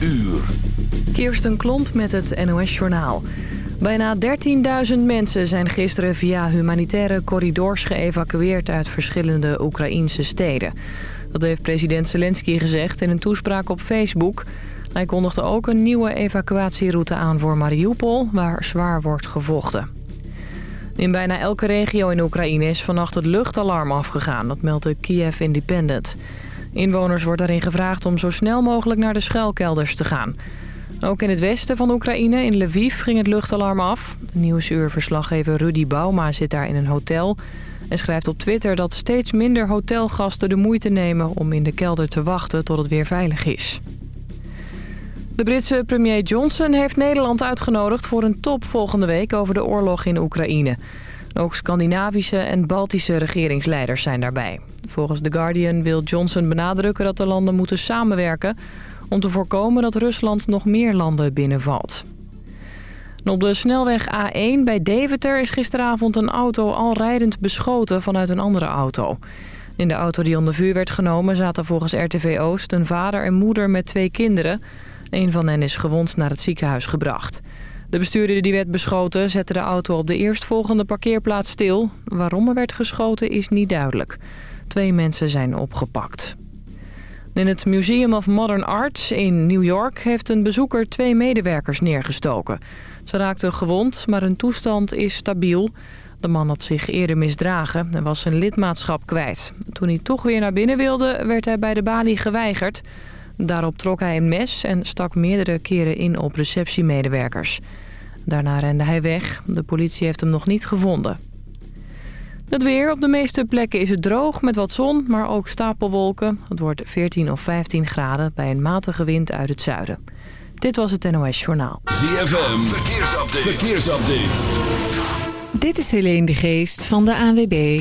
uur. Kirsten Klomp met het NOS-journaal. Bijna 13.000 mensen zijn gisteren via humanitaire corridors geëvacueerd uit verschillende Oekraïnse steden. Dat heeft president Zelensky gezegd in een toespraak op Facebook. Hij kondigde ook een nieuwe evacuatieroute aan voor Mariupol, waar zwaar wordt gevochten. In bijna elke regio in Oekraïne is vannacht het luchtalarm afgegaan. Dat meldt de Kiev Independent. Inwoners wordt daarin gevraagd om zo snel mogelijk naar de schuilkelders te gaan. Ook in het westen van Oekraïne, in Lviv, ging het luchtalarm af. Nieuwsuurverslaggever Rudy Bauma zit daar in een hotel... en schrijft op Twitter dat steeds minder hotelgasten de moeite nemen... om in de kelder te wachten tot het weer veilig is. De Britse premier Johnson heeft Nederland uitgenodigd voor een top volgende week over de oorlog in Oekraïne. Ook Scandinavische en Baltische regeringsleiders zijn daarbij. Volgens The Guardian wil Johnson benadrukken dat de landen moeten samenwerken... om te voorkomen dat Rusland nog meer landen binnenvalt. op de snelweg A1 bij Deventer is gisteravond een auto al rijdend beschoten vanuit een andere auto. In de auto die onder vuur werd genomen zaten volgens RTV Oost een vader en moeder met twee kinderen... Een van hen is gewond naar het ziekenhuis gebracht. De bestuurder die werd beschoten zette de auto op de eerstvolgende parkeerplaats stil. Waarom er werd geschoten is niet duidelijk. Twee mensen zijn opgepakt. In het Museum of Modern Art in New York heeft een bezoeker twee medewerkers neergestoken. Ze raakten gewond, maar hun toestand is stabiel. De man had zich eerder misdragen en was zijn lidmaatschap kwijt. Toen hij toch weer naar binnen wilde, werd hij bij de balie geweigerd. Daarop trok hij een mes en stak meerdere keren in op receptiemedewerkers. Daarna rende hij weg. De politie heeft hem nog niet gevonden. Het weer. Op de meeste plekken is het droog met wat zon, maar ook stapelwolken. Het wordt 14 of 15 graden bij een matige wind uit het zuiden. Dit was het NOS Journaal. ZFM. Verkeersupdate. Verkeersupdate. Dit is Helene de Geest van de ANWB.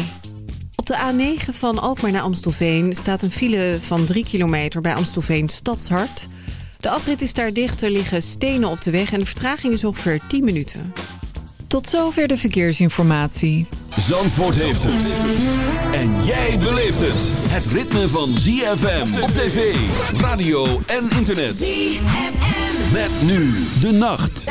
Op de A9 van Alkmaar naar Amstelveen staat een file van 3 kilometer bij Amstelveen Stadshart. De afrit is daar dicht, er liggen stenen op de weg en de vertraging is ongeveer 10 minuten. Tot zover de verkeersinformatie. Zandvoort heeft het. En jij beleeft het. Het ritme van ZFM op tv, radio en internet. ZFM. Met nu de nacht.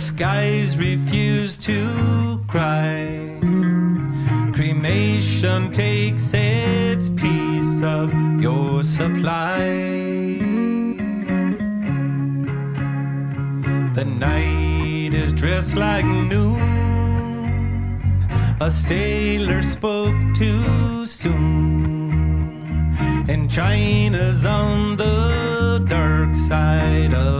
skies refuse to cry. Cremation takes its piece of your supply. The night is dressed like noon. A sailor spoke too soon. And China's on the dark side of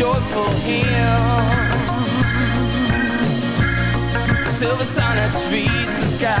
short for him. Silver that reach the sky.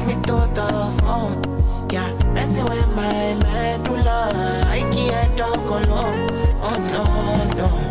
kiss me to the phone. Yeah, messing with my medulla. I can't talk alone. Oh no, no.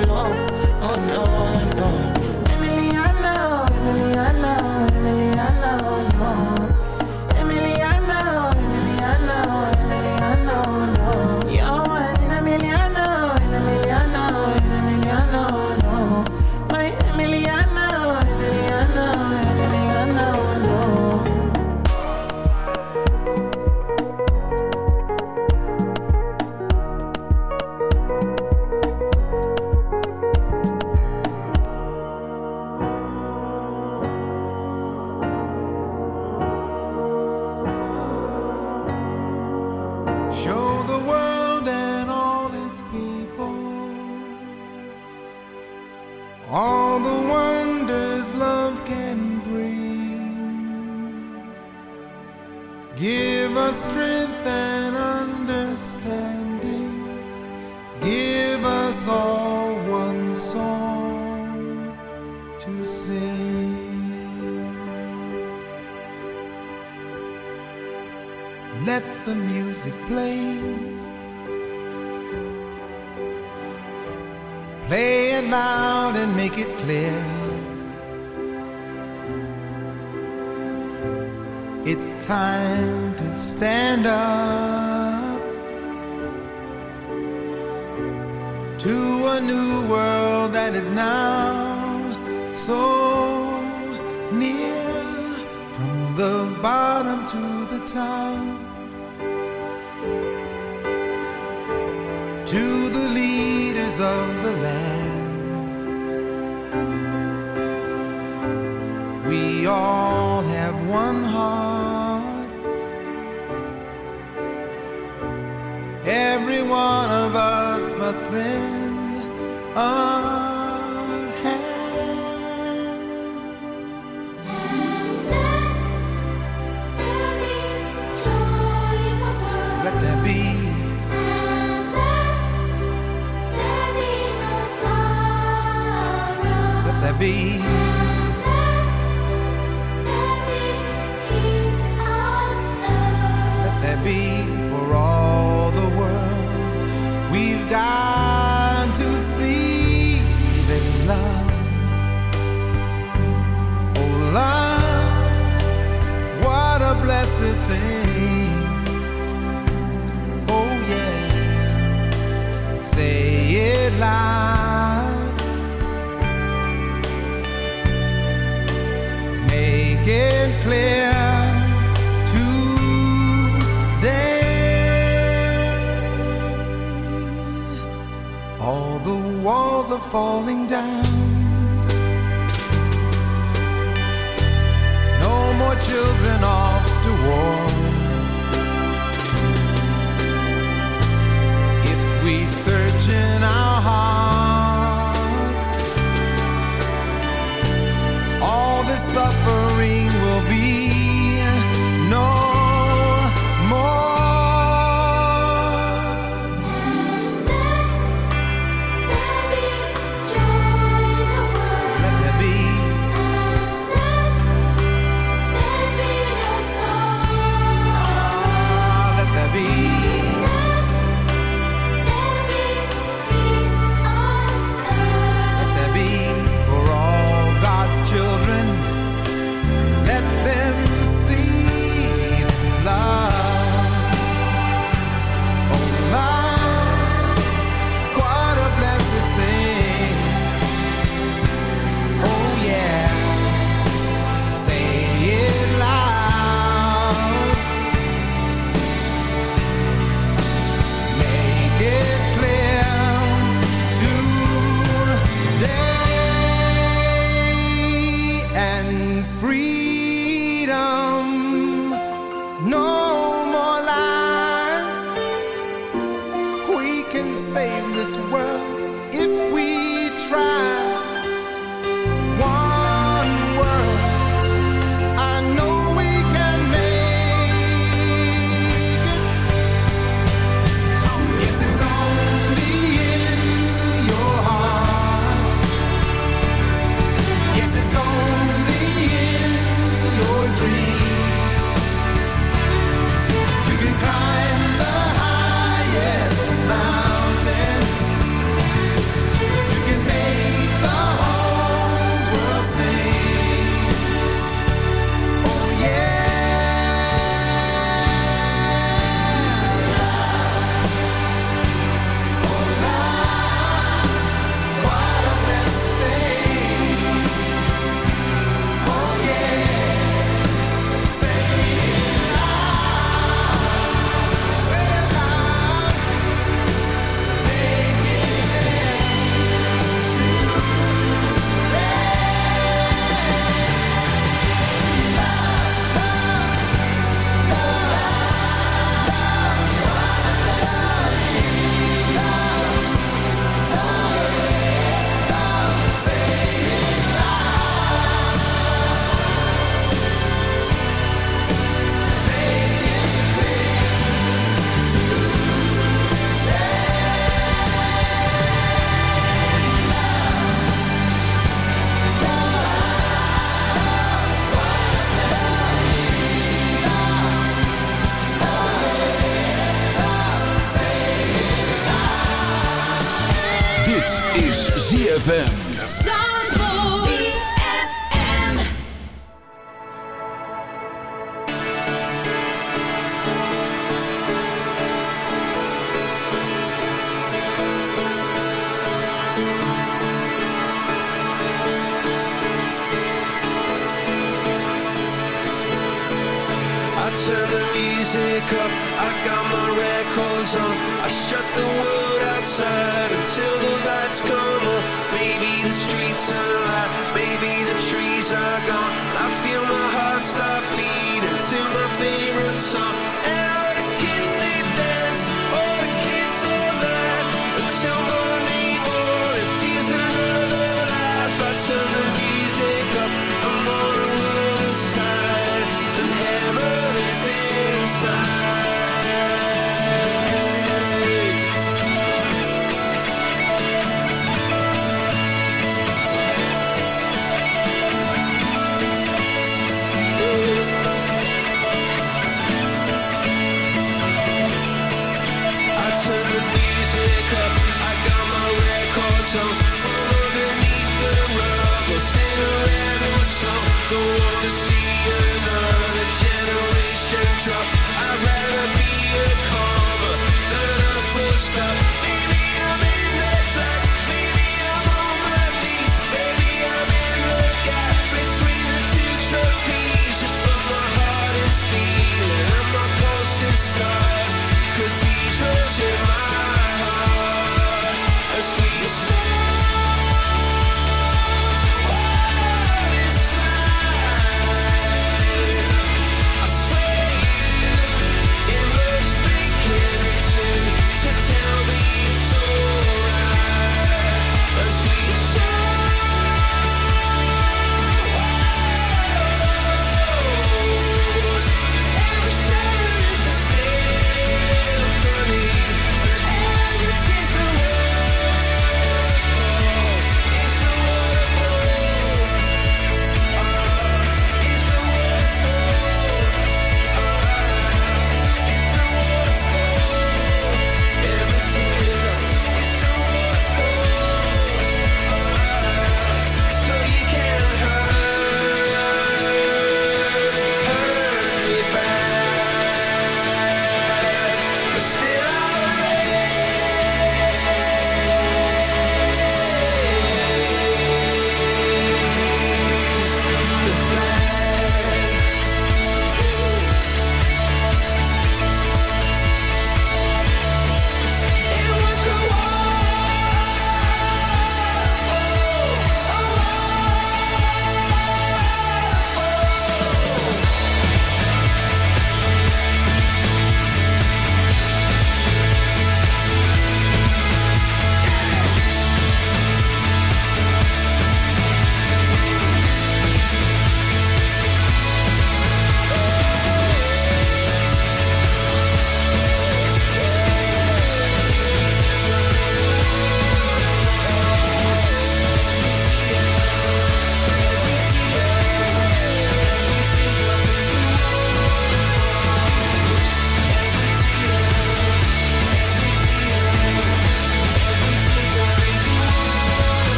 can't falling down.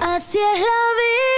Así es la vida.